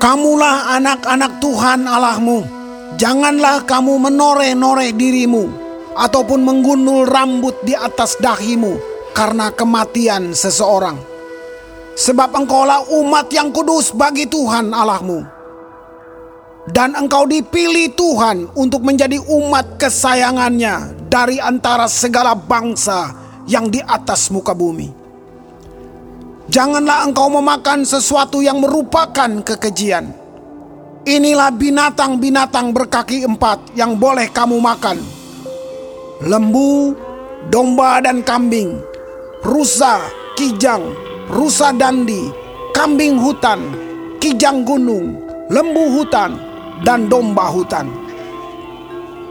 Kamulah anak-anak Tuhan Allahmu. Janganlah kamu menore-nore dirimu ataupun menggundul rambut di atas dahimu karena kematian seseorang. Sebab engkaulah umat yang kudus bagi Tuhan Allahmu. Dan engkau dipilih Tuhan untuk menjadi umat kesayangannya dari antara segala bangsa yang di atas muka bumi. Janganlah engkau memakan sesuatu yang merupakan kekejian. Inilah binatang-binatang berkaki empat yang boleh kamu makan. Lembu, domba dan kambing, rusa, kijang, rusa dandi, kambing hutan, kijang gunung, lembu hutan, dan domba hutan.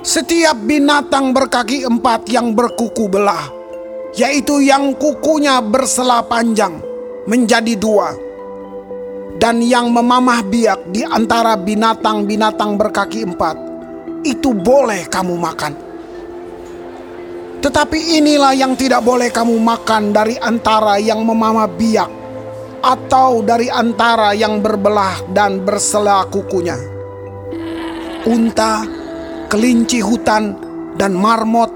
Setiap binatang berkaki empat yang berkuku belah, yaitu yang kukunya bersela panjang, menjadi dua. Dan yang memamah biak di antara binatang-binatang berkaki empat, itu boleh kamu makan. Tetapi inilah yang tidak boleh kamu makan dari antara yang memamah biak, atau dari antara yang berbelah dan bersela kukunya. Unta, kelinci hutan, dan marmot,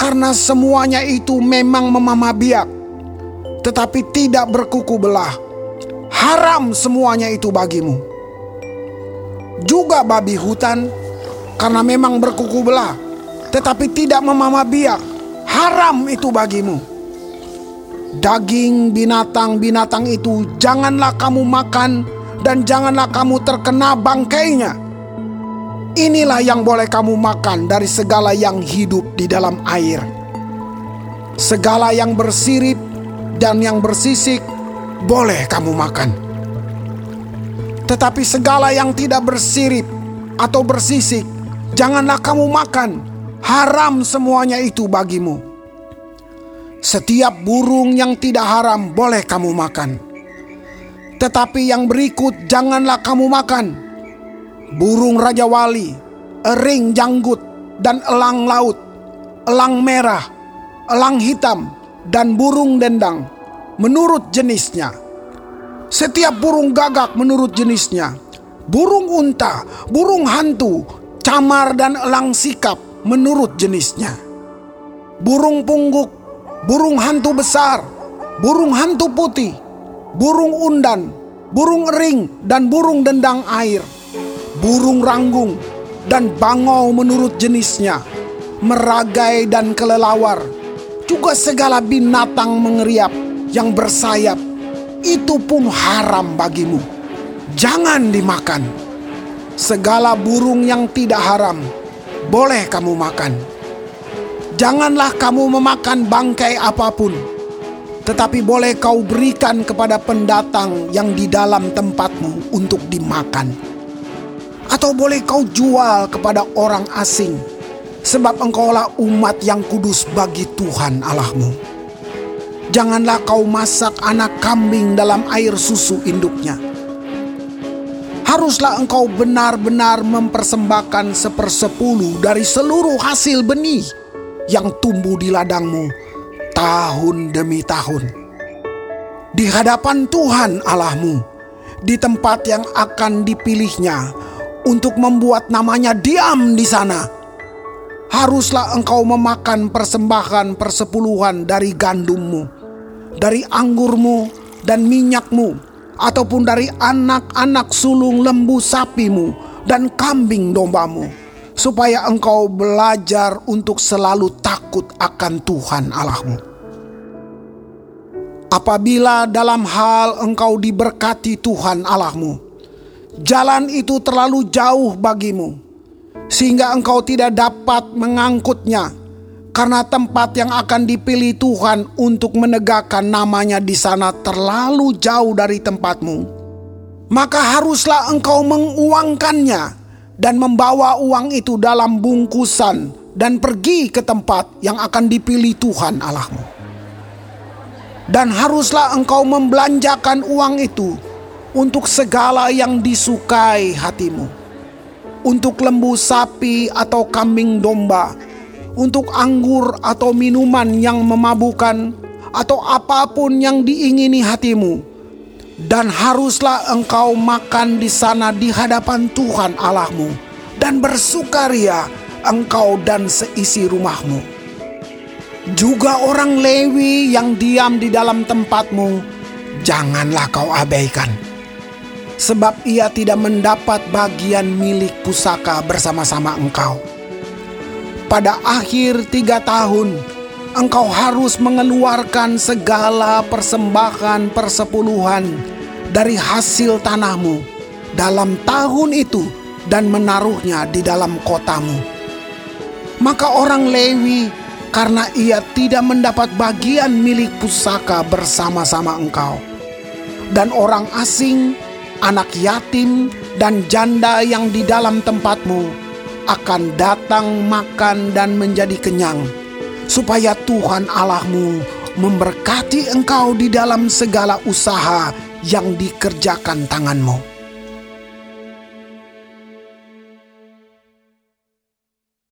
karena semuanya itu memang memamah biak tetapi tidak berkuku belah. Haram semuanya itu bagimu. Juga babi hutan, karena memang berkuku belah, tetapi tidak memamah biak. Haram itu bagimu. Daging binatang-binatang itu janganlah kamu makan dan janganlah kamu terkena bangkainya. Inilah yang boleh kamu makan dari segala yang hidup di dalam air. Segala yang bersirip dan yang bersisik boleh kamu makan. Tetapi segala yang tidak bersirip atau bersisik, janganlah kamu makan. Haram semuanya itu bagimu. Setiap burung yang tidak haram boleh kamu makan. Tetapi yang berikut janganlah kamu makan. Burung raja wali, ering janggut, dan elang laut, elang merah, elang hitam, dan burung dendang menurut jenisnya. Setiap burung gagak menurut jenisnya. Burung unta, burung hantu, camar dan elang sikap menurut jenisnya. Burung pungguk, burung hantu besar, burung hantu putih, burung undan, burung ering dan burung dendang air, burung ranggung dan bangau menurut jenisnya, meragai dan kelelawar, juga segala binatang mengeriap yang bersayap, itu pun haram bagimu. Jangan dimakan. Segala burung yang tidak haram, boleh kamu makan. Janganlah kamu memakan bangkai apa pun, tetapi boleh kau berikan kepada pendatang yang di dalam tempatmu untuk dimakan. Atau boleh kau jual kepada orang asing, sebab engkaulah umat yang kudus bagi Tuhan Allahmu. Janganlah kau masak anak kambing dalam air susu induknya. Haruslah engkau benar-benar mempersembahkan sepersepuluh dari seluruh hasil benih yang tumbuh di ladangmu tahun demi tahun. Di hadapan Tuhan Allahmu, di tempat yang akan dipilihnya untuk membuat namanya diam di sana haruslah engkau memakan persembahan persepuluhan dari gandummu dari anggurmu dan minyakmu, ataupun dari anak-anak sulung lembu sapimu dan kambing dombamu, supaya engkau belajar untuk selalu takut akan Tuhan Allahmu. Apabila dalam hal engkau diberkati Tuhan Allahmu, jalan itu terlalu jauh bagimu, sehingga engkau tidak dapat mengangkutnya karena tempat yang akan dipilih Tuhan untuk menegakkan namanya di sana terlalu jauh dari tempatmu, maka haruslah engkau menguangkannya dan membawa uang itu dalam bungkusan dan pergi ke tempat yang akan dipilih Tuhan Allahmu. Dan haruslah engkau membelanjakan uang itu untuk segala yang disukai hatimu. Untuk lembu sapi atau kambing domba, untuk anggur atau minuman yang memabukkan, atau apa pun yang diingini hatimu, Dan haruslah engkau makan di sana di hadapan Tuhan Allahmu, dan bersukaria engkau dan seisi rumahmu. Juga orang Lewi yang diam di dalam tempatmu, janganlah kau abaikan. Sebab ia tidak mendapat bagian milik pusaka bersama-sama engkau. Pada akhir tiga tahun, engkau harus mengeluarkan segala persembahan persepuluhan dari hasil tanahmu dalam tahun itu dan menaruhnya di dalam kotamu. Maka orang Lewi karena ia tidak mendapat bagian milik pusaka bersama-sama engkau. Dan orang asing, anak yatim, dan janda yang di dalam tempatmu akan datang makan dan menjadi kenyang supaya Tuhan Allahmu memberkati engkau di dalam segala usaha yang dikerjakan tanganmu.